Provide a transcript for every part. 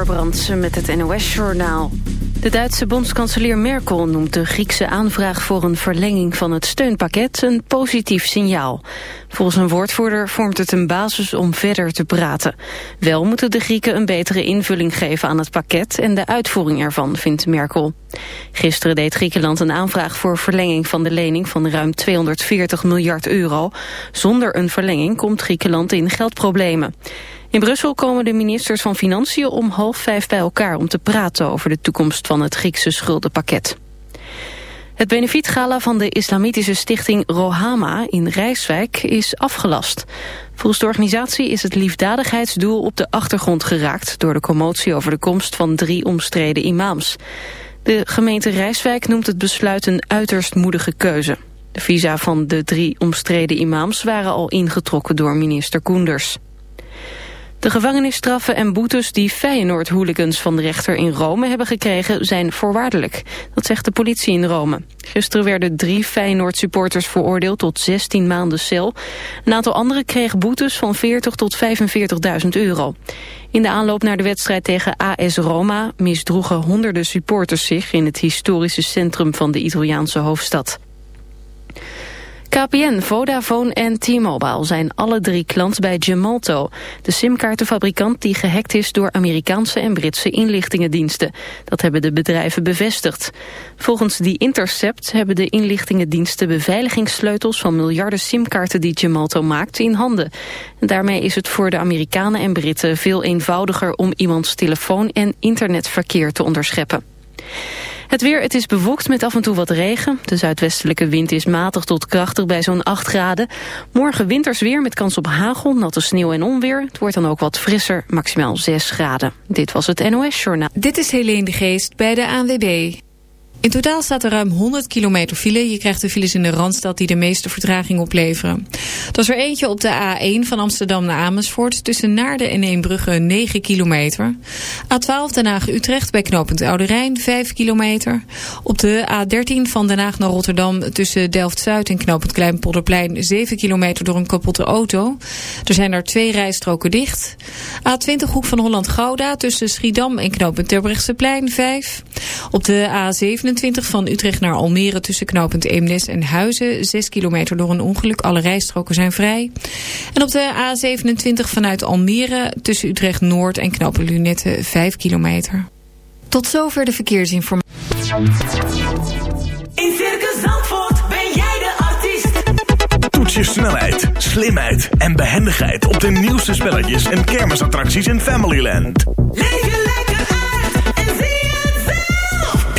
Met het NOS-journaal. De Duitse bondskanselier Merkel noemt de Griekse aanvraag voor een verlenging van het steunpakket een positief signaal. Volgens een woordvoerder vormt het een basis om verder te praten. Wel moeten de Grieken een betere invulling geven aan het pakket en de uitvoering ervan, vindt Merkel. Gisteren deed Griekenland een aanvraag voor verlenging van de lening van ruim 240 miljard euro. Zonder een verlenging komt Griekenland in geldproblemen. In Brussel komen de ministers van Financiën om half vijf bij elkaar... om te praten over de toekomst van het Griekse schuldenpakket. Het benefietgala van de islamitische stichting Rohama in Rijswijk is afgelast. Volgens de organisatie is het liefdadigheidsdoel op de achtergrond geraakt... door de commotie over de komst van drie omstreden imams. De gemeente Rijswijk noemt het besluit een uiterst moedige keuze. De visa van de drie omstreden imams waren al ingetrokken door minister Koenders. De gevangenisstraffen en boetes die Feyenoord-hooligans van de rechter in Rome hebben gekregen zijn voorwaardelijk. Dat zegt de politie in Rome. Gisteren werden drie Feyenoord-supporters veroordeeld tot 16 maanden cel. Een aantal anderen kregen boetes van 40 tot 45.000 euro. In de aanloop naar de wedstrijd tegen AS Roma misdroegen honderden supporters zich in het historische centrum van de Italiaanse hoofdstad. KPN, Vodafone en T-Mobile zijn alle drie klant bij Gemalto, de simkaartenfabrikant die gehackt is door Amerikaanse en Britse inlichtingendiensten. Dat hebben de bedrijven bevestigd. Volgens die Intercept hebben de inlichtingendiensten beveiligingssleutels van miljarden simkaarten die Gemalto maakt in handen. En daarmee is het voor de Amerikanen en Britten veel eenvoudiger om iemands telefoon- en internetverkeer te onderscheppen. Het weer, het is bewolkt met af en toe wat regen. De zuidwestelijke wind is matig tot krachtig bij zo'n 8 graden. Morgen winters weer met kans op hagel, natte sneeuw en onweer. Het wordt dan ook wat frisser, maximaal 6 graden. Dit was het NOS Journaal. Dit is Helene de Geest bij de ANWB. In totaal staat er ruim 100 kilometer file. Je krijgt de files in de Randstad die de meeste vertraging opleveren. Dat is er eentje op de A1 van Amsterdam naar Amersfoort... tussen Naarden en Eembrugge 9 kilometer. A12 Den Haag-Utrecht bij knooppunt Oude Rijn 5 kilometer. Op de A13 van Den Haag naar Rotterdam tussen Delft-Zuid en knooppunt Kleinpolderplein 7 kilometer door een kapotte auto. Er zijn er twee rijstroken dicht. A20 Hoek van Holland-Gouda tussen Schiedam en knooppunt Terbrechtseplein 5. Op de A7 van Utrecht naar Almere tussen knooppunt Eemnes en Huizen. 6 kilometer door een ongeluk. Alle rijstroken zijn vrij. En op de A27 vanuit Almere tussen Utrecht Noord en knooppunt Lunette 5 kilometer. Tot zover de verkeersinformatie. In Circus Zandvoort ben jij de artiest. Toets je snelheid, slimheid en behendigheid op de nieuwste spelletjes en kermisattracties in Familyland. Leef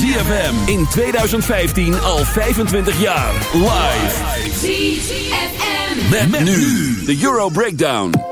ZFM in 2015 al 25 jaar. Live. ZFM. Met, nu de Euro Breakdown.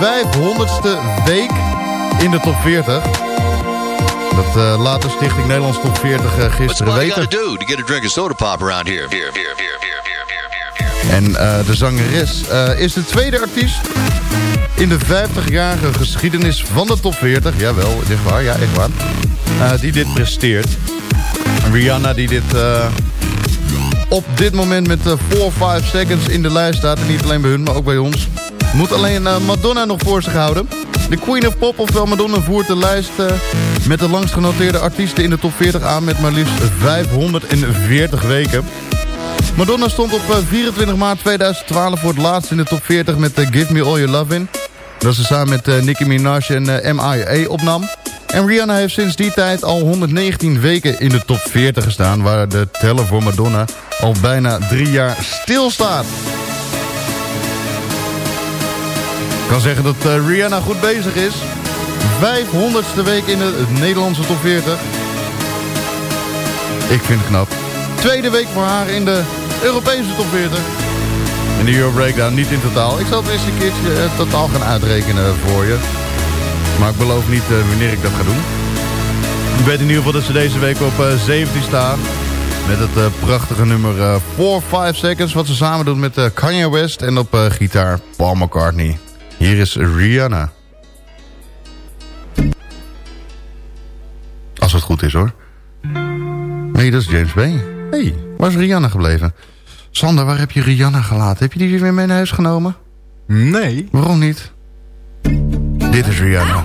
500ste week in de top 40. Dat eh, laat de Stichting Nederlands Top 40 eh, gisteren weten. Do to get a drink of soda pop around here? Here, here, here, here, here, here, here, here. En eh, de zangeres eh, is de tweede artiest in de 50-jarige geschiedenis van de top 40. Jawel, echt waar, ja, echt waar. die dit presteert. Rihanna die dit op dit moment met eh 4-5 seconds in de lijst staat. En niet alleen bij hun, maar ook bij ons. Moet alleen eh, Madonna nog voor zich houden. De Queen of Pop, ofwel Madonna, voert de lijst eh, met de langst genoteerde artiesten in de top 40 aan... met maar liefst 540 weken. Madonna stond op eh, 24 maart 2012 voor het laatst in de top 40 met eh, Give Me All Your Lovin'. Dat ze samen met eh, Nicki Minaj en eh, MIA opnam. En Rihanna heeft sinds die tijd al 119 weken in de top 40 gestaan... waar de teller voor Madonna al bijna drie jaar stilstaat. Ik kan zeggen dat eh, Rihanna goed bezig is. 500ste week in de Nederlandse top 40. Ik vind het knap. Tweede week voor haar in de Europese top 40. En de Euro Breakdown niet in totaal. Ik zal het eens een keertje eh, totaal gaan uitrekenen voor je. Maar ik beloof niet eh, wanneer ik dat ga doen. Ik weet in ieder geval dat ze deze week op eh, 17 staan. Met het prachtige nummer eh 4-5 Seconds. Wat ze samen doet met Kanye West. En op gitaar Paul McCartney. Hier is Rihanna. Als het goed is hoor. Nee, dat is James Bay. Hé, hey, waar is Rihanna gebleven? Sander, waar heb je Rihanna gelaten? Heb je die weer mee naar huis genomen? Nee. Waarom niet? Dit is Rihanna.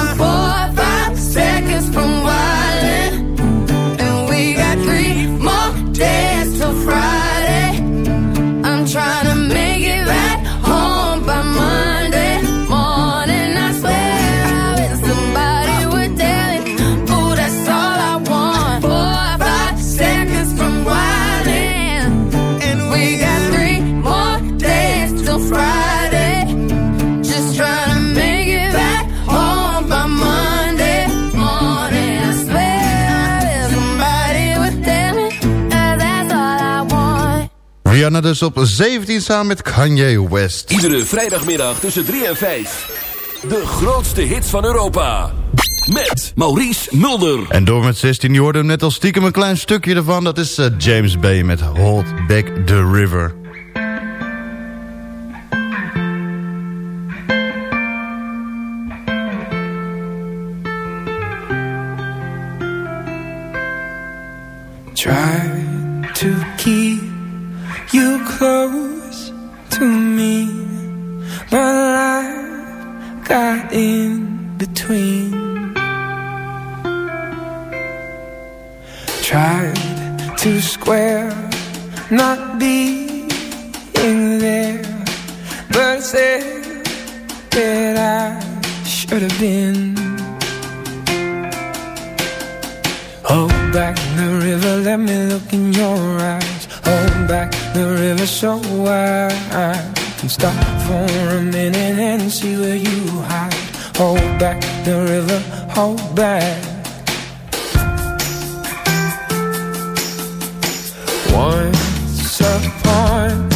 dus op 17 samen met Kanye West. Iedere vrijdagmiddag tussen 3 en 5. De grootste hits van Europa. Met Maurice Mulder. En door met 16, je hoorde hem net al stiekem een klein stukje ervan. Dat is eh, James Bay met Hold Back the River. Try to keep you close to me, but life got in between. Tried to square, not being there, but said that I should have been. Hold back the river, let me look in your eyes. Hold back the river so I can stop for a minute and see where you hide. Hold back the river, hold back. Once upon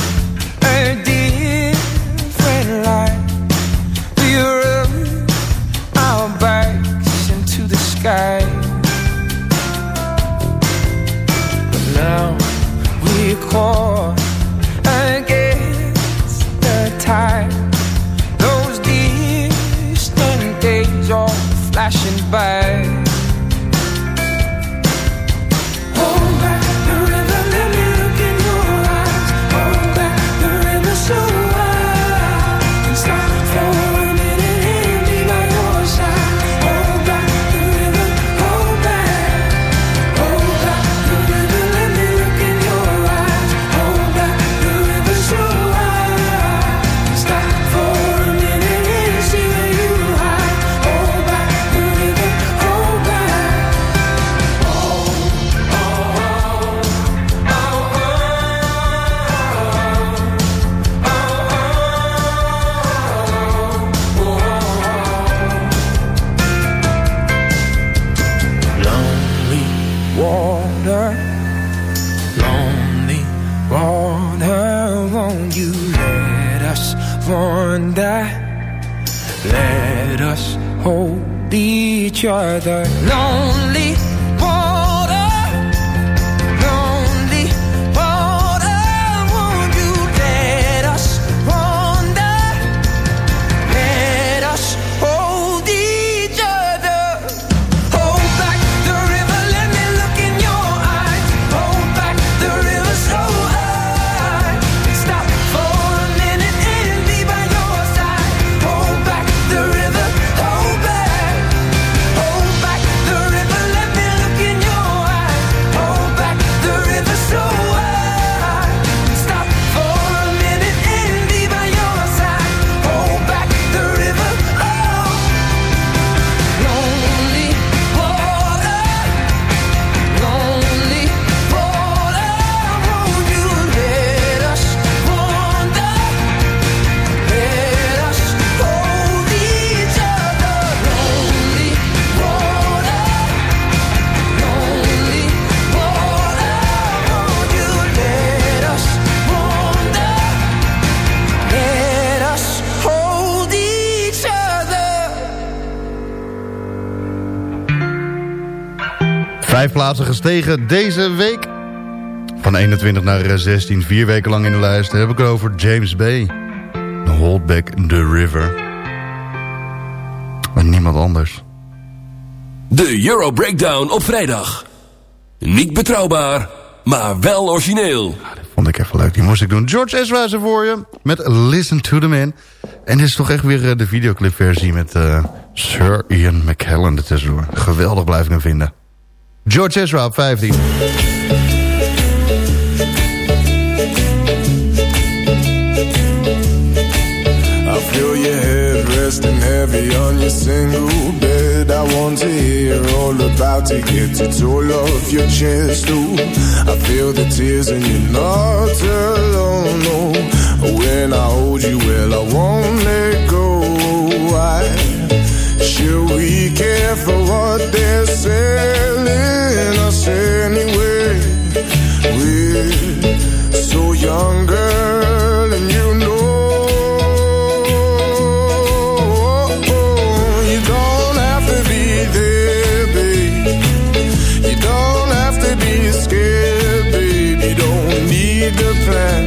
gestegen deze week. Van 21 naar 16, vier weken lang in de lijst... heb ik het over James Bay. Hold Back the River. Maar niemand anders. De Euro Breakdown op vrijdag. Niet betrouwbaar, maar wel origineel. Vond ik even leuk, die moest ik doen. George Ezra is er voor je, met Listen to the Man. En dit is toch echt weer uh, de videoclipversie met uh, Sir Ian McKellen ertussendoor. Geweldig blijf ik hem vinden. George Ezra op 15. I feel your head resting heavy on your single bed. I want to hear all about it, get off your chest. I feel the tears and you're not alone. No, when I hold you, well, I won't let go. Should we care for what us anyway? We're so young, girl, and you know. You don't have to be there, babe. You don't have to be scared, babe. You don't need the plan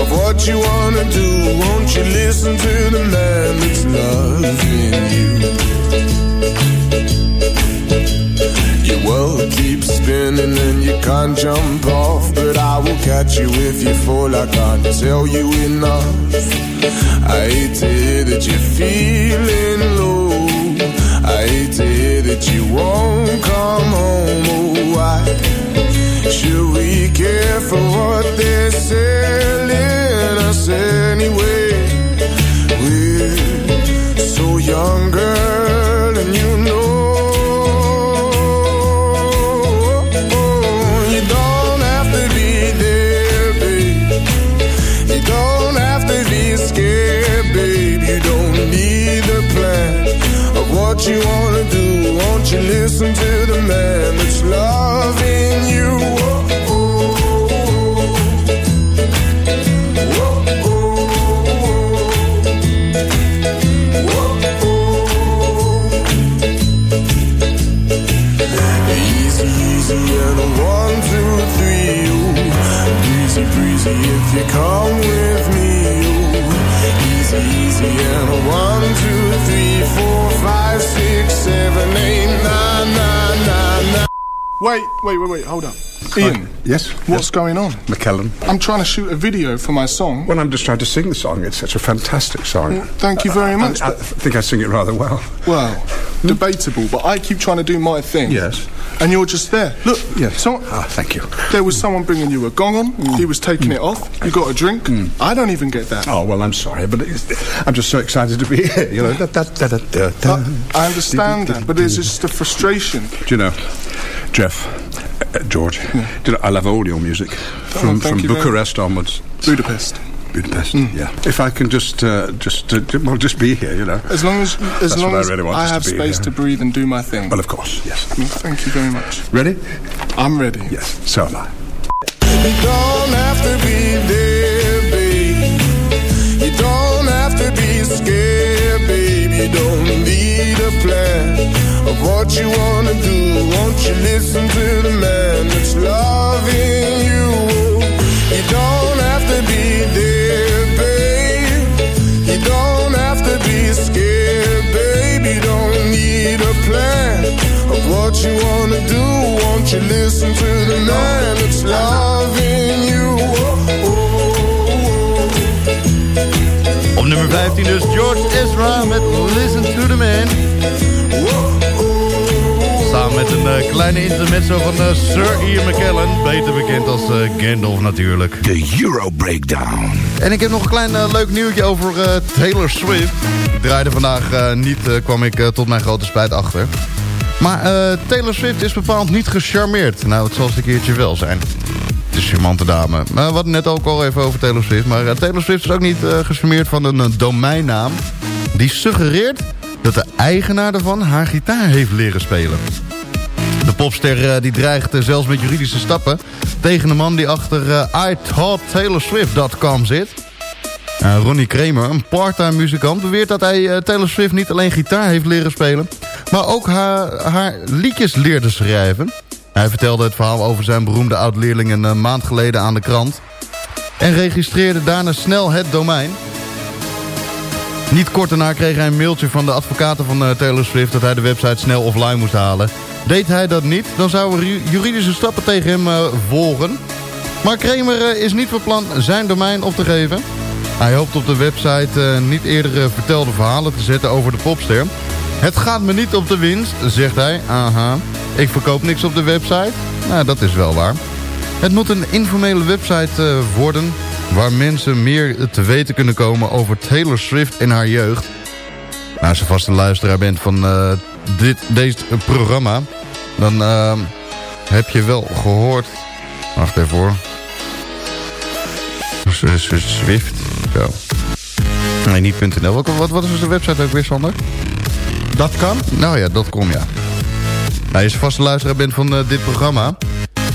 of what you wanna do. Won't you listen to the man can't jump off. But I will catch you if you fall. I can't tell you enough. I hate to hear that you're feeling low. I hate to hear that you won't come home. Oh, why should we care for what they're selling us anyway? To the man that's loving you? Oh, oh, oh, Easy, easy, and a one, two, three. Ooh. Breezy, breezy, if you come with me. Ooh. Easy, easy, and a one, two, three, four, Wait, wait, wait, wait, hold up. Ian, Yes? what's going on? McKellen. I'm trying to shoot a video for my song. Well, I'm just trying to sing the song. It's such a fantastic song. Well, thank you very uh, much, I, I think I sing it rather well. Well, debatable, but I keep trying to do my thing. Yes. And you're just there. Look, Yes. so, Ah, thank you. there was someone bringing you a gong on. Mm. He was taking mm. it off. You got a drink. Mm. I don't even get that. Oh, well, I'm sorry, but it's, I'm just so excited to be here. You know, da, da, da, I understand that, but it's just a frustration. Do you know, Jeff, uh, George, do you know, I love all your music. From, thank from you very Bucharest onwards. Budapest. Budapest, yeah. If I can just, uh, just, uh, j- well, just be here, you know. As long as, as That's long what I as really want I us to have space here. to breathe and do my thing. Well, of course, yes. Thank you very much. Ready? I'm ready. Yes, so am I. You don't have to be there, babe. You don't have to be scared, babe. You don't need a plan of what you wanna do. Won't you listen to the man that's loving you? You don't have to be there, babe. You don't have to be scared, babe. You don't need a plan of what you wanna do. Won't you listen to the man that's loving you? Op nummer 15 dus George Ezra met Listen to the Man. Met een eh, kleine intermezzo van eh, Sir Ian McKellen. Beter bekend als eh, Gandalf natuurlijk. De Euro Breakdown. En ik heb nog een klein leuk nieuwtje over Taylor Swift. Ik draaide vandaag niet, kwam ik tot mijn grote spijt achter. Maar eh, Taylor Swift is bepaald niet gecharmeerd. Nou, het zal eens een keertje wel zijn. De charmante dame. Maar we hadden net ook al even over Taylor Swift. Maar Taylor Swift is ook niet gecharmeerd van een, domeinnaam... die suggereert dat de eigenaar daarvan haar gitaar heeft leren spelen. De popster eh, die dreigt eh, zelfs met juridische stappen... tegen de man die achter uh, iTaughtTaylorSwift.com zit. Uh, Ronnie Kramer, een part-time muzikant... beweert dat hij Taylor Swift niet alleen gitaar heeft leren spelen... maar ook haar, haar liedjes leerde schrijven. Hij vertelde het verhaal over zijn beroemde oud-leerling een eh, maand geleden aan de krant. En registreerde daarna snel het domein. Niet kort daarna kreeg hij een mailtje van de advocaten van Taylor Swift... dat hij de website snel offline moest halen. Deed hij dat niet, dan zouden juridische stappen tegen hem uh, volgen. Maar Kramer is niet van plan zijn domein op te geven. Hij hoopt op de website niet eerder vertelde verhalen te zetten over de popster... Het gaat me niet op de winst, zegt hij. Aha. Ik verkoop niks op de website. Nou, dat is wel waar. Het moet een informele website worden... waar mensen meer te weten kunnen komen over Taylor Swift en haar jeugd. Nou, als je vast een luisteraar bent van dit, deze programma... dan uh, heb je wel gehoord... Wacht even hoor. Swift. Zo. Nee, niet.nl. Wat, wat, wat is de website ook weer, Sander? Dat kan? Nou ja, dat kom ja. Nou, als je vaste luisteraar bent van uh, dit programma...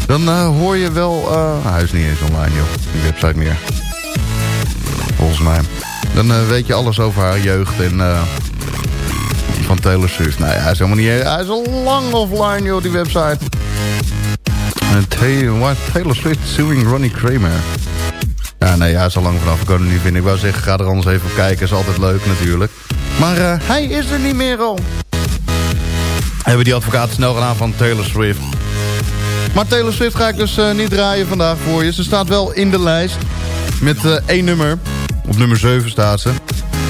dan uh, hoor je wel... Uh, hij is niet eens online, joh. Die website meer. Volgens mij. Dan weet je alles over haar jeugd en... van Taylor Swift. Nou ja, hij is helemaal niet... Hij is al lang offline, joh, die website. Taylor, Taylor Swift suing Ronnie Kramer. Ja, nee, hij is al lang vanaf. Ik kan niet vinden. Ik wou zeggen, ga er anders even op kijken. Is altijd leuk natuurlijk. Maar uh, hij is er niet meer al. Hebben die advocaten snel gedaan van Taylor Swift. Maar Taylor Swift ga ik dus uh, niet draaien vandaag voor je. Ze staat wel in de lijst. Met uh, één nummer. Op nummer 7 staat ze.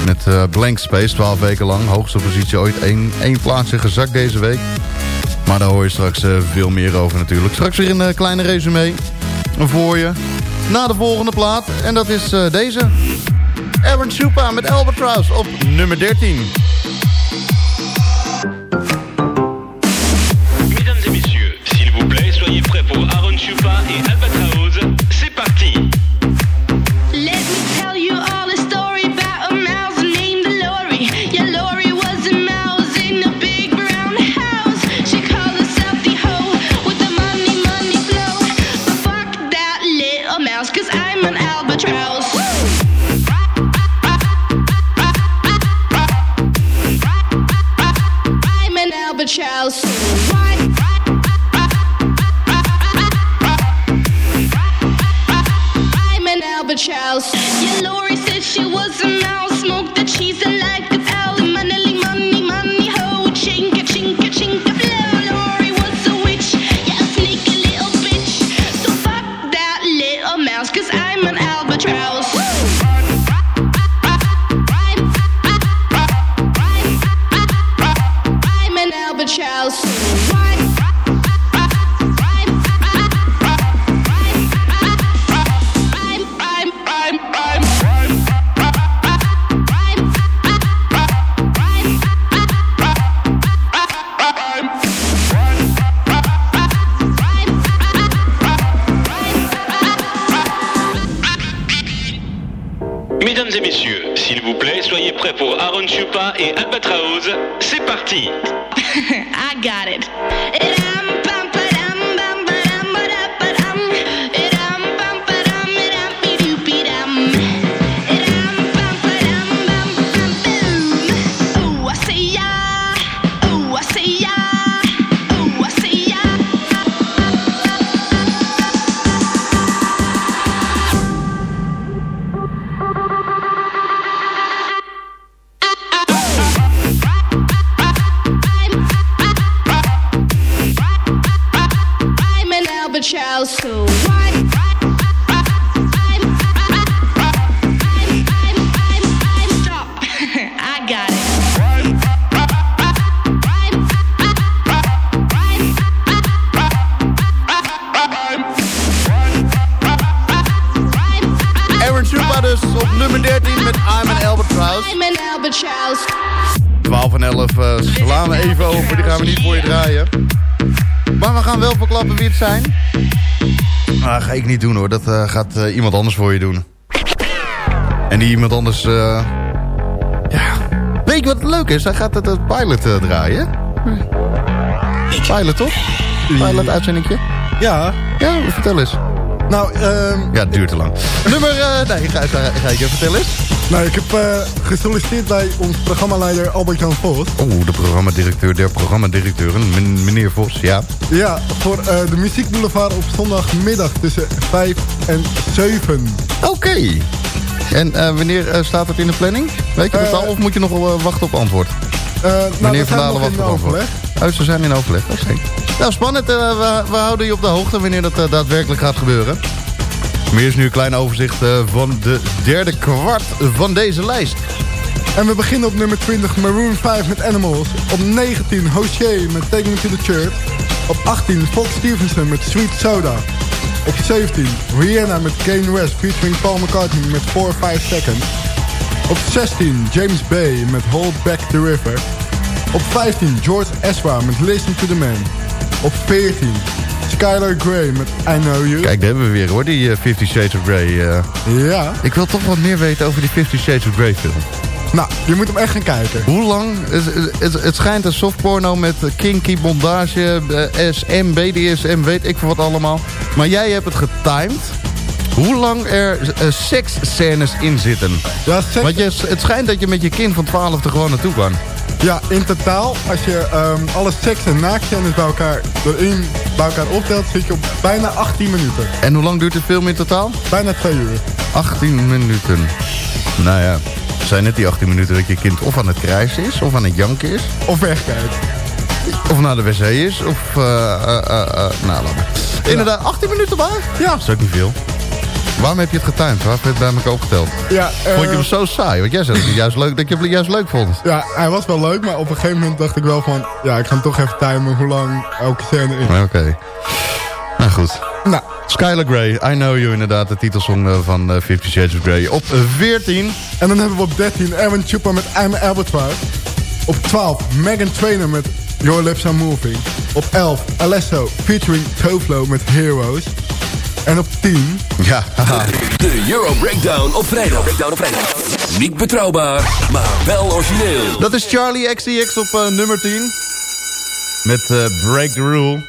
Met Blank Space, 12 weken lang. Hoogste positie ooit. Eén, één plaatsje gezakt deze week. Maar daar hoor je straks veel meer over natuurlijk. Straks weer een kleine resume voor je. Na de volgende plaat. En dat is deze. Aaron Chupa met Albatross op nummer 13. Niet doen hoor, dat uh, gaat uh, iemand anders voor je doen. En die iemand anders... Uh, ja, weet je wat leuk is? Hij gaat het, het pilot draaien. Pilot toch? Pilot uitzendingje? Ja. Ja, vertel eens. Nou, um... Ja, het duurt te lang. Nummer... nee, ga, ga, ga ik je vertellen eens? Nou, ik heb uh, gesolliciteerd bij ons programmaleider Albert-Jan Vos. Oeh, de programmadirecteur der programmadirecteuren, meneer Vos, ja. Ja, voor uh, de muziekboulevard op zondagmiddag tussen 5 en 7. Oké. En uh, wanneer staat het in de planning? Weet je het al of moet je nog wel wachten op antwoord? nou, Meneer Verdalen wacht op antwoord. Oh, ze zijn in overleg. Oké. Nou, spannend. We, we, houden je op de hoogte wanneer dat daadwerkelijk gaat gebeuren. Meer is nu een klein overzicht eh, van de derde kwart van deze lijst. En we beginnen op nummer 20 Maroon 5 met Animals. Op 19 Hozier met Taking to the Church. Op 18 Fox Stevenson met Sweet Soda. Op 17 Rihanna met Kane West featuring Paul McCartney met 4-5 Seconds. Op 16 James Bay met Hold Back the River. Op 15 George Ezra met Listen to the Man. Op 14 Skylar Grey met I Know You. Kijk, daar hebben we weer hoor, die uh, Fifty Shades of Grey. Uh. Ja. Ik wil toch wat meer weten over die Fifty Shades of Grey film. Nou, je moet hem echt gaan kijken. Hoe lang? Het, het, het schijnt een softporno met kinky, bondage, uh, SM, BDSM, weet ik wat allemaal. Maar jij hebt het getimed. Hoe lang er uh, seksscènes in zitten. Ja, seks... Want je, het schijnt dat je met je kind van 12 er gewoon naartoe kan. Ja, in totaal, als je um, alle seks- en naaktscènes bij elkaar, erin bij elkaar optelt, zit je op bijna 18 minuten. En hoe lang duurt de film in totaal? Bijna 2 uur. 18 minuten. Nou ja, zijn net die 18 minuten dat je kind of aan het krijsen is, of aan het janken is. Of wegkijkt. Of naar de wc is, of... Uh, uh, uh, nou, laat maar. Inderdaad, 18 minuten maar? Ja. Dat is ook niet veel. Waarom heb je het getimed? Waar heb je het bij elkaar opgeteld? Ja, vond je hem zo saai? Want jij zei dat je, juist leuk, dat je hem juist leuk vond. Ja, hij was wel leuk, maar op een gegeven moment dacht ik wel van... Ja, ik ga hem toch even timen hoe lang elke scène is. Oké. Okay. Nou goed. Nou. Skylar Grey, I Know You inderdaad, de titelsong van uh, Fifty Shades of Grey. Op 14. En dan hebben we op 13 Erwin Chupa met I'm Albatross. Op 12 Megan Trainer met Your Lips Are Moving. Op 11 Alesso featuring Toflo met Heroes. En op 10... Ja. De Euro Breakdown op vrijdag. Breakdown op vrijdag. Niet betrouwbaar, maar wel origineel. Dat is Charlie XCX op uh, nummer 10. Met uh, Break the Rule.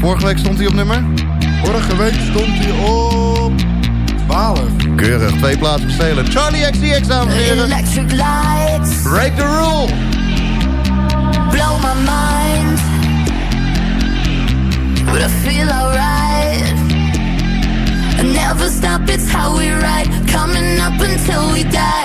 Vorige week stond hij op nummer? Vorige week stond hij op 12. Keurig, twee plaatsen bestelen. Charlie XCX, dames en heren. Electric lights. Break the Rule. Blow my mind. Coming up until we die.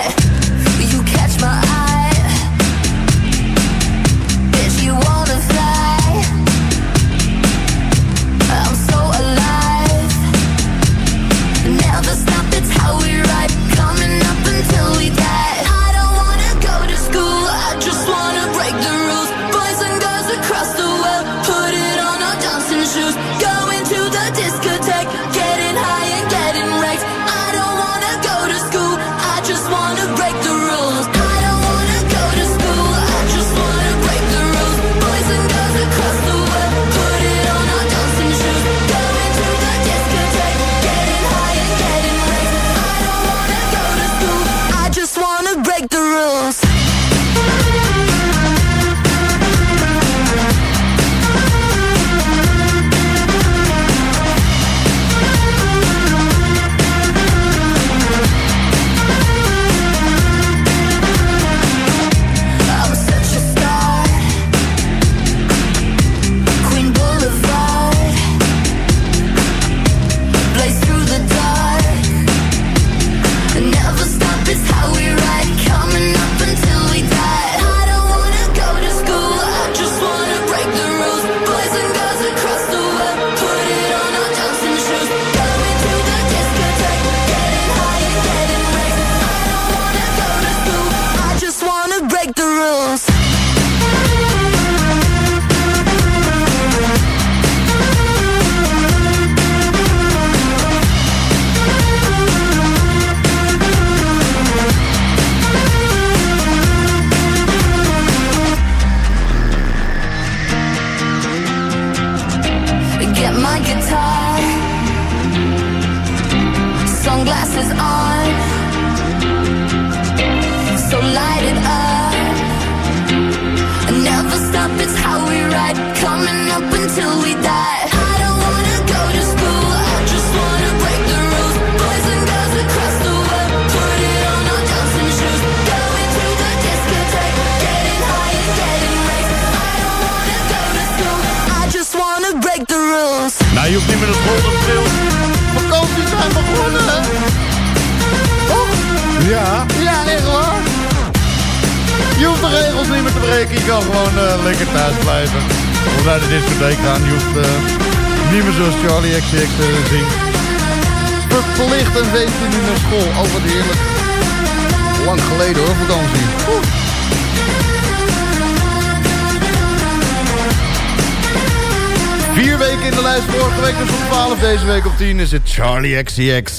Uh, zien. Verplicht een weekje niet naar school. Oh, wat heerlijk. Lang geleden hoor, vakantie. Oeh. Vier weken in de lijst. Vorige week dus op 12. Deze week op 10 is het Charlie XCX.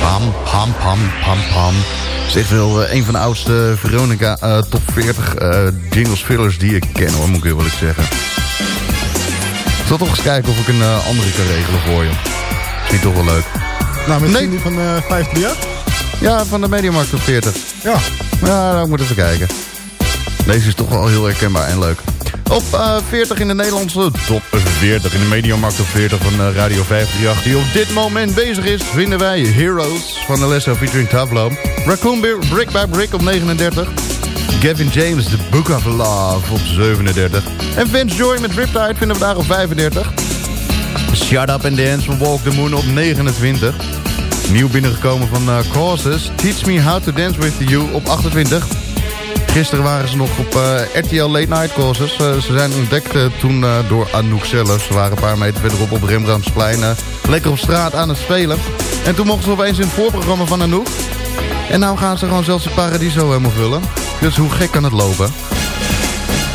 Pam, pam, pam, pam, pam. Zeg wel uh, een van de oudste Veronica uh, top 40 uh, jingles fillers die ik ken hoor, moet ik eerlijk zeggen. Ik zal toch eens kijken of ik een andere kan regelen voor je. Vind toch wel leuk. Nou, misschien nee. die van uh, 538? Ja, van de Mediamarkt top 40. Ja. Ja, nou, ik moet even kijken. Deze is toch wel heel herkenbaar en leuk. Op uh, 40 in de Nederlandse top 40 in de Mediamarkt top 40 van uh, Radio 538. Die op dit moment bezig is, vinden wij Heroes van Alessio featuring Tableau. Raccoon Beer, Brick by Brick op 39. Gavin James, The Book of Love op 37. En Vince Joy met Riptide vinden we daar op 35. Shut Up and Dance van Walk the Moon op 29. Nieuw binnengekomen van uh, Causes, Teach Me How to Dance With You op 28. Gisteren waren ze nog op uh, RTL Late Night Courses. Uh, ze zijn ontdekt uh, toen door Anouk zelf. Ze waren een paar meter verderop op Rembrandtsplein. lekker op straat aan het spelen. En toen mochten ze opeens in het voorprogramma van Anouk. En nou gaan ze gewoon zelfs het Paradiso helemaal vullen. Dus hoe gek kan het lopen?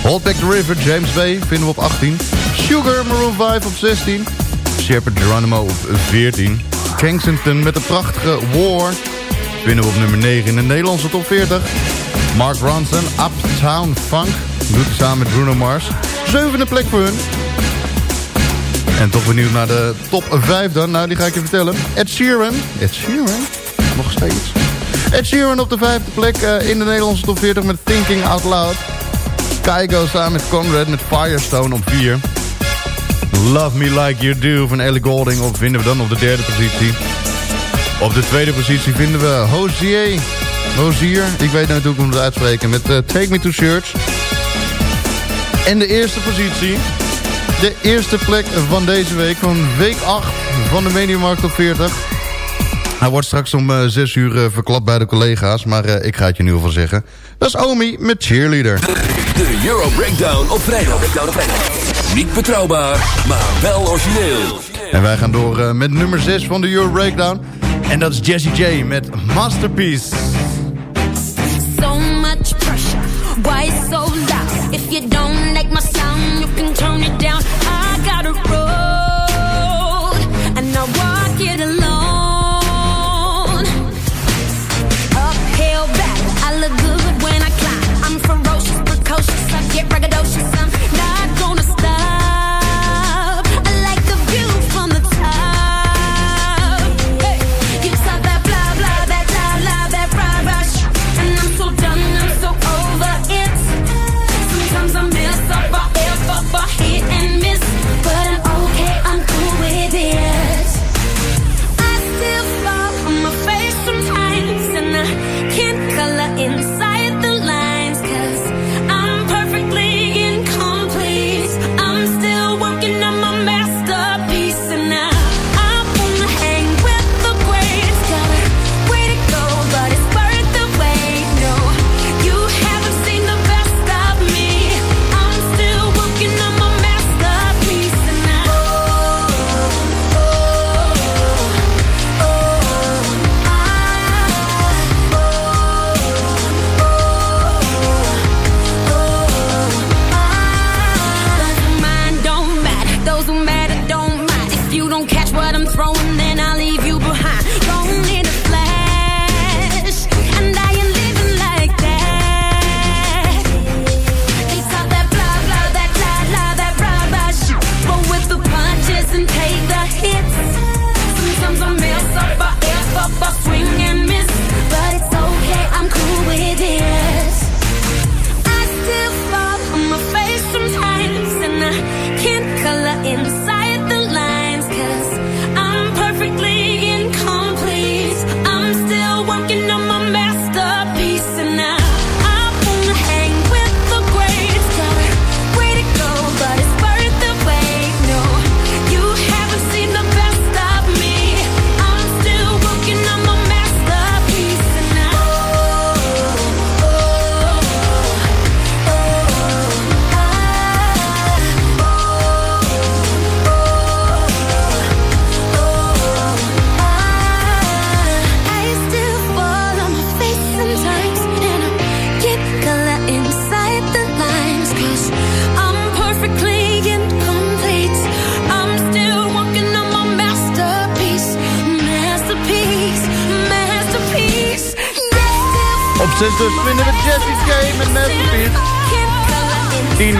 Hold Back the River, James Bay, vinden we op 18. Sugar, Maroon 5 op 16. Shepard Geronimo op 14. Kensington met de prachtige War. Vinden we op nummer 9 in de Nederlandse top 40. Mark Ronson, Uptown Funk. Doet hij samen met Bruno Mars. Zevende plek voor hun. En toch benieuwd naar de top 5 dan. Nou, die ga ik je vertellen. Ed Sheeran. Ed Sheeran? Nog steeds. Ed Sheeran op de vijfde plek uh, in de Nederlandse top 40 met Thinking Out Loud. Kaigo samen met Conrad met Firestone op 4. Love Me Like You Do van Ellie Golding op vinden we dan op de derde positie. Op de tweede positie vinden we Hosier. Hosier, ik weet natuurlijk hoe we het uitspreken, met uh, Take Me To Church. En de eerste positie, de eerste plek van deze week, van week 8 van de Mediamarkt op 40. Hij wordt straks om uh, 6 uur uh, verklapt bij de collega's, maar ik ga het je nu al van zeggen. Dat is Omi met Cheerleader. De Euro Breakdown op vrijdag. Niet betrouwbaar, maar wel origineel. En wij gaan door met nummer 6 van de Euro Breakdown. En dat is Jessie J met Masterpiece. So loud? If you don't like my sound, you can turn it down.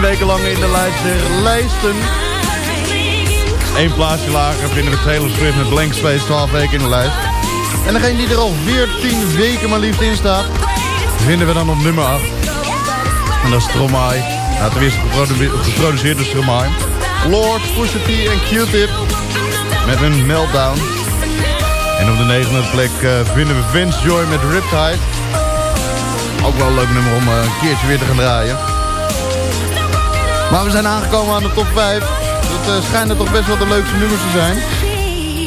Weken lang in de lijst lijsten. Eén plaatsje lager vinden we Taylor Swift met Blank Space 12 weken in de lijst. En degene die er al 14 weken maar liefst in staat, vinden we dan op nummer 8. En dat is Stromae. Nou, tenminste geproduceerd door Stromae. Lord, Pusha T en Q-Tip met een meltdown. En op de negende plek uh, vinden we Vince Joy met Riptide. Ook wel een leuk nummer om uh, een keertje weer te gaan draaien. Maar we zijn aangekomen aan de top 5. Dat uh, schijnen toch best wel de leukste nummers te zijn.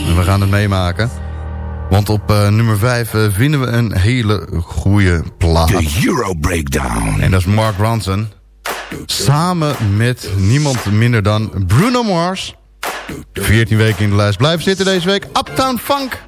En we gaan het meemaken. Want op uh, nummer 5 uh, vinden we een hele goede plaat. De Euro Breakdown. En dat is Mark Ronson. Samen met niemand minder dan Bruno Mars. 14 weken in de lijst blijven zitten deze week. Uptown Funk.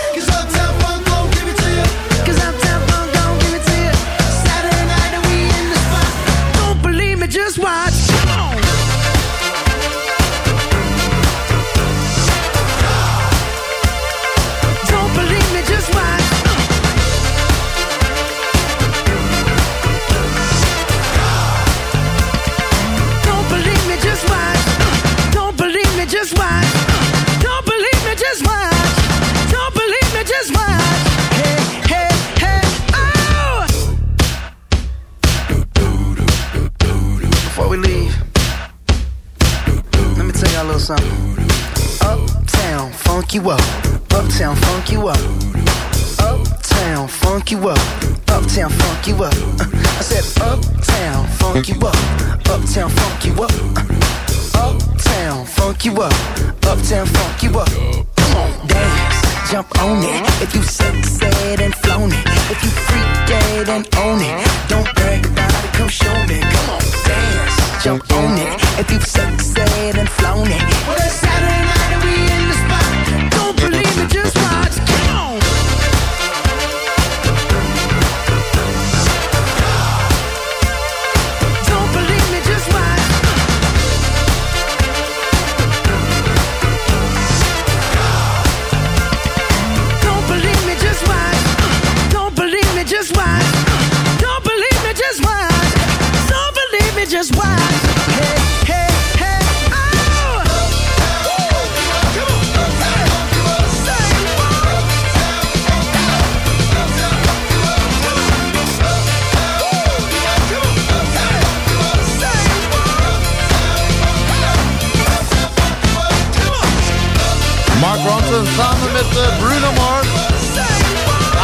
met eh, Bruno Mars.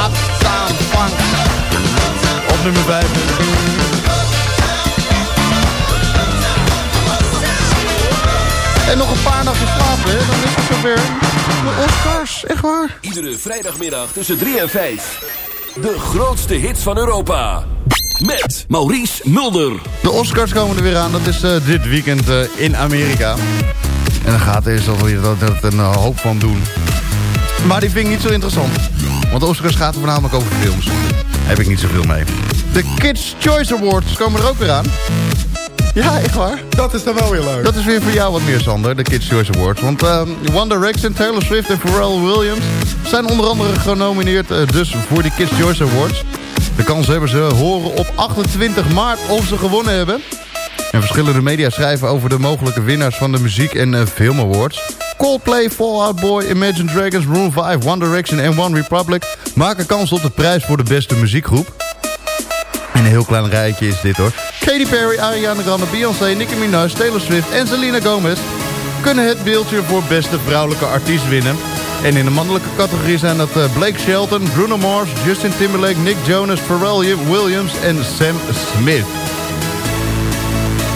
Uptown Funk. Op nummer 5. En nog een paar nachten slapen, dan is het zover. De Oscars, echt waar. Iedere vrijdagmiddag tussen 3 en 5. De grootste hits van Europa met Maurice Mulder. De Oscars komen er weer aan. Dat is eh, dit weekend eh, in Amerika. En dan gaat er eerst alweer dat, dat een hoop van doen. Maar die vind ik niet zo interessant. Want de Oscars gaat er voornamelijk over films. Daar heb ik niet zoveel mee. De Kids Choice Awards komen er ook weer aan. Ja, echt waar. Dat is dan wel weer leuk. Dat is weer voor jou wat meer, Sander, de Kids Choice Awards. Want uh, One Direction, Taylor Swift en Pharrell Williams... zijn onder andere genomineerd uh, dus voor die Kids Choice Awards. De kans hebben ze horen op 28 maart of ze gewonnen hebben. En verschillende media schrijven over de mogelijke winnaars van de muziek- en uh, film awards. Coldplay, Fall Out Boy, Imagine Dragons, Room 5, One Direction en One Republic... maken kans op de prijs voor de beste muziekgroep. En een heel klein rijtje is dit hoor. Katy Perry, Ariana Grande, Beyoncé, Nicki Minaj, Taylor Swift en Selena Gomez... kunnen het beeldje voor beste vrouwelijke artiest winnen. En in de mannelijke categorie zijn dat uh, Blake Shelton, Bruno Mars, Justin Timberlake, Nick Jonas, Pharrell Williams en Sam Smith.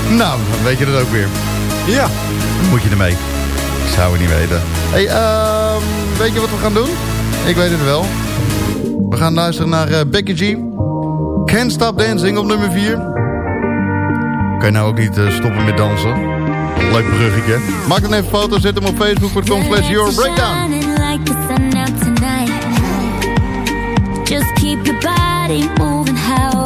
Nou, dan weet je dat ook weer. Ja. Dan moet je ermee. Zou het niet weten. Hey, uh, weet je wat we gaan doen? Ik weet het wel. We gaan luisteren naar uh, Becky G. Can't Stop Dancing op nummer 4. Kan je nou ook niet uh, stoppen met dansen? Leuk bruggetje. Maak dan even een foto, zet hem op facebook.com slash your breakdown. Just keep your body moving how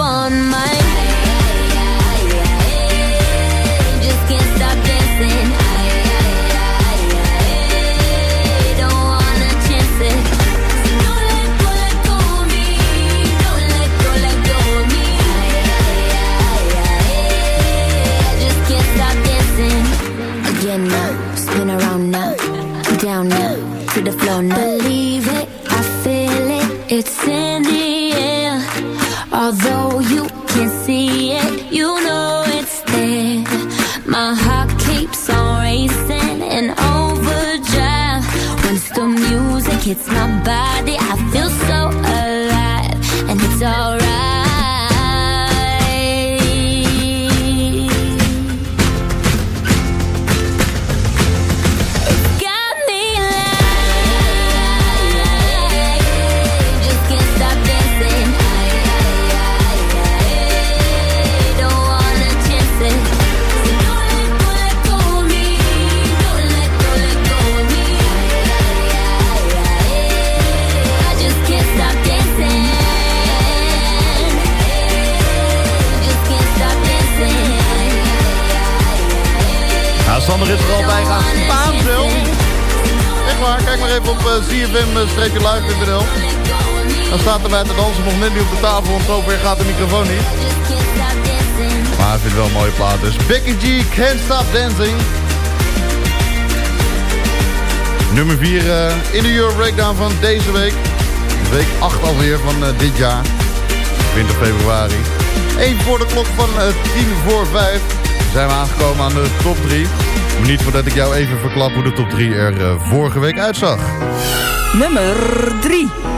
on my. Hits my body, I feel so even op zfm-live.nl. Dan staat er bij te dansen nog net niet op de tafel, want zover gaat de microfoon niet. Maar ik vind het wel een mooie plaat dus. Becky G, Can't Stop Dancing. Nummer 4 uh, in de Euro Breakdown van deze week. Week 8 alweer van dit jaar. 20 februari. Even voor de klok van uh, 10 voor 5 zijn we aangekomen aan de top 3. Maar niet voordat ik jou even verklap hoe de top 3 er uh, vorige week uitzag. Nummer 3.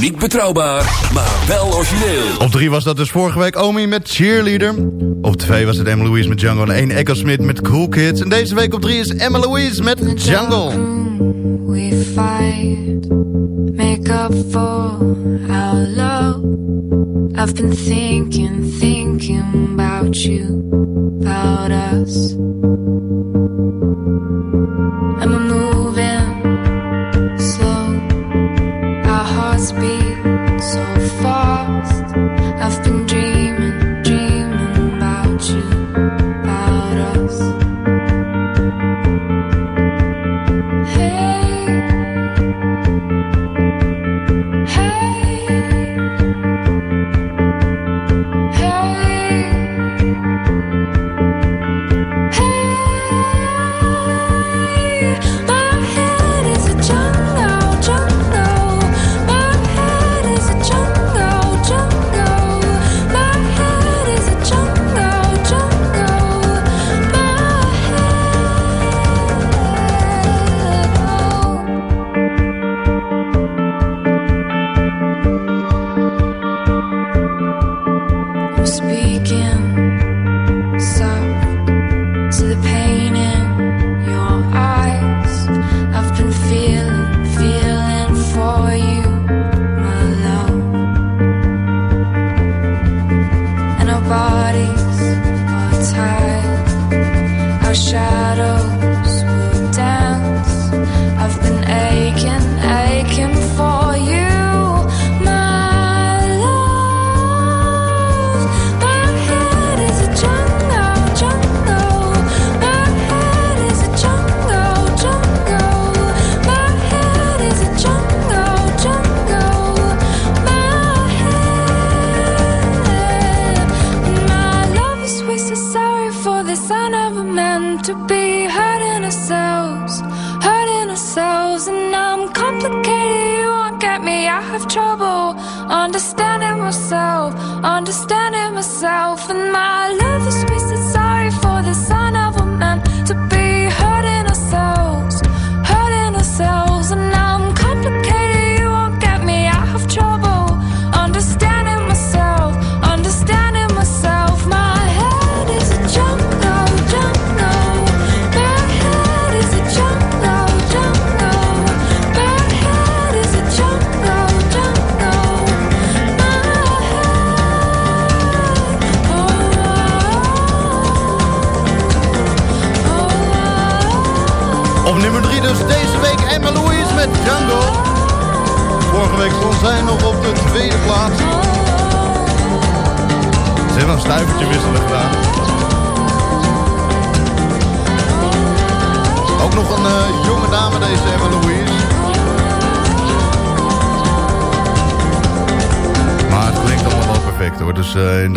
Niet betrouwbaar, maar wel origineel. Op 3 was dat dus vorige week Omi met Cheerleader. Op 2 was het Emma Louise met Jungle en 1 Echo Smith met Cool Kids. En deze week op 3 is Emma Louise met Jungle. We fight, make up for our love. I've been thinking, thinking about you, about us.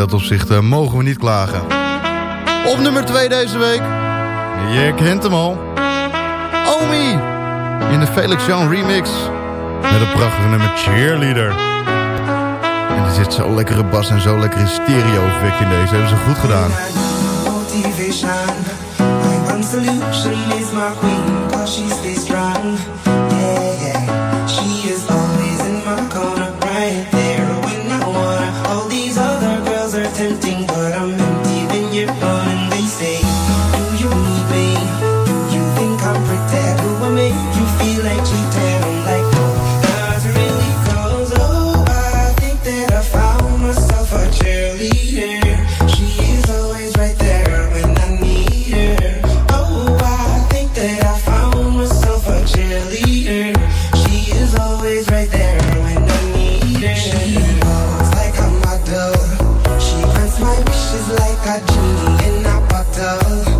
dat opzicht eh, mogen we niet klagen. Op nummer 2 deze week. Je kent hem al. Omi. In de Felix Jan remix. Met een prachtige nummer Cheerleader. En er zit zo lekkere bas en zo lekkere stereo effect in deze. Hebben ze goed gedaan. got genie in a bottle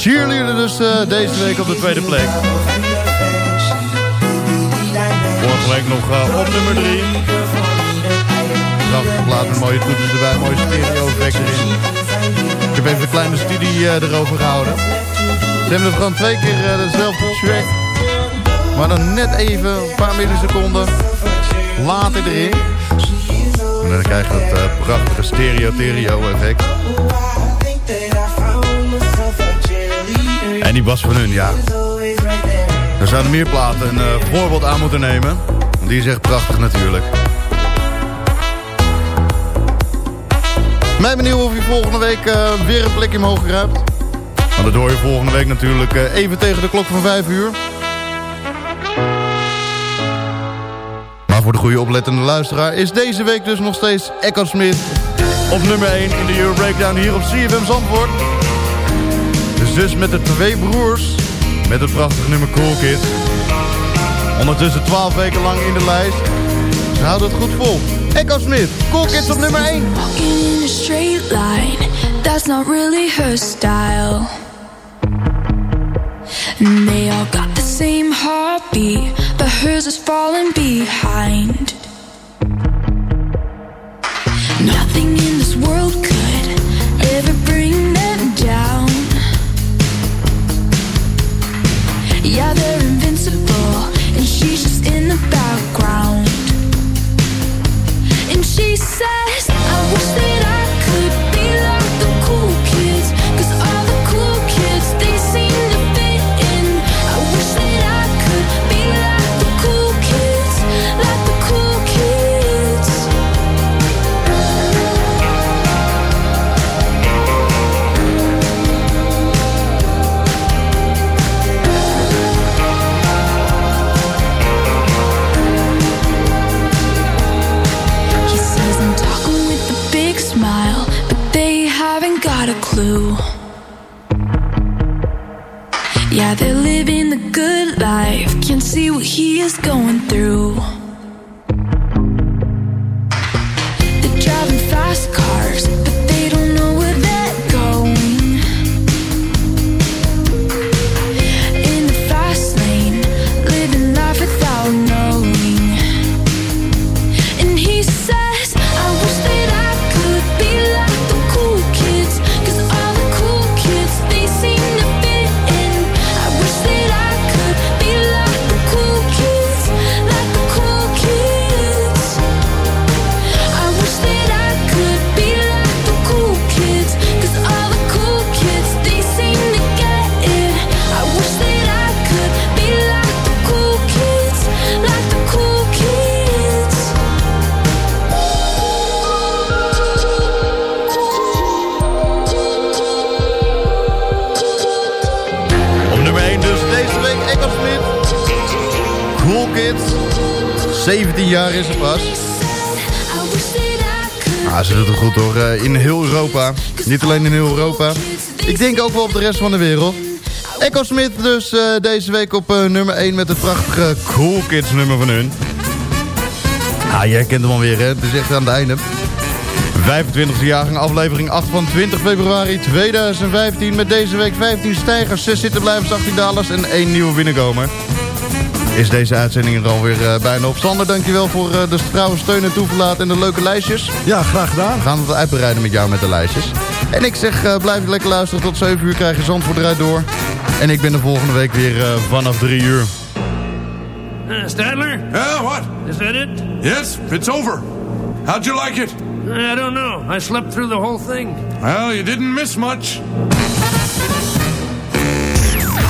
Cheerleader dus uh, deze week op de tweede plek. Vorige week nog uh, op nummer 3. Prachtig plaat met mooie toetsen erbij, mooie stereo effect erin. Ik heb even een kleine studie erover gehouden. Ze hebben het gewoon twee keer dezelfde track. Maar dan net even een paar milliseconden later erin. En dan krijg je dat prachtige stereo-stereo En die was van hun, ja. Er zouden meer platen een uh, voorbeeld aan moeten nemen. Die is echt prachtig natuurlijk. Mij benieuwd of je volgende week uh, weer een plekje omhoog grijpt. Maar dat je volgende week natuurlijk uh, even tegen de klok van 5 uur. Maar voor de goede oplettende luisteraar is deze week dus nog steeds Echo Smith op nummer 1 in de Euro Breakdown hier op CFM Zandvoort. Zus met de twee broers met het prachtige nummer Cool Kids. Ondertussen 12 weken lang in de lijst. Ze houden het goed vol. Echo Smith, Cool Kids op nummer 1. Walking in a straight line, that's not really her style. And they all got the same heartbeat, but hers is falling behind. Nothing in this world could 17 jaar is ze pas. Ah, ze doet het goed hoor. eh, In heel Europa. Niet alleen in heel Europa. Ik denk ook wel op de rest van de wereld. Echo Smith dus eh, deze week op eh, nummer 1 met het prachtige Cool Kids nummer van hun. Ah, jij kent hem alweer hè. Het is echt aan het einde. 25e jaargang, aflevering 8 van 20 februari 2015. Met deze week 15 stijgers, 6 zittenblijvers, 18 dalers en 1 nieuwe binnenkomer. Is deze uitzending er alweer uh, bijna op. Sander, dankjewel voor uh, de trouwe steun en toeverlaat en de leuke lijstjes. Ja, graag gedaan. We gaan het uitbreiden met jou met de lijstjes. En ik zeg, uh, blijf lekker luisteren. Tot 7 uur krijg je Zandvoort eruit door. En ik ben de volgende week weer vanaf 3 uur. Uh, Stadler? Yeah, what? Is that it? Yes, it's over. How'd you like it? I don't know. I slept through the whole thing. Well, you didn't miss much.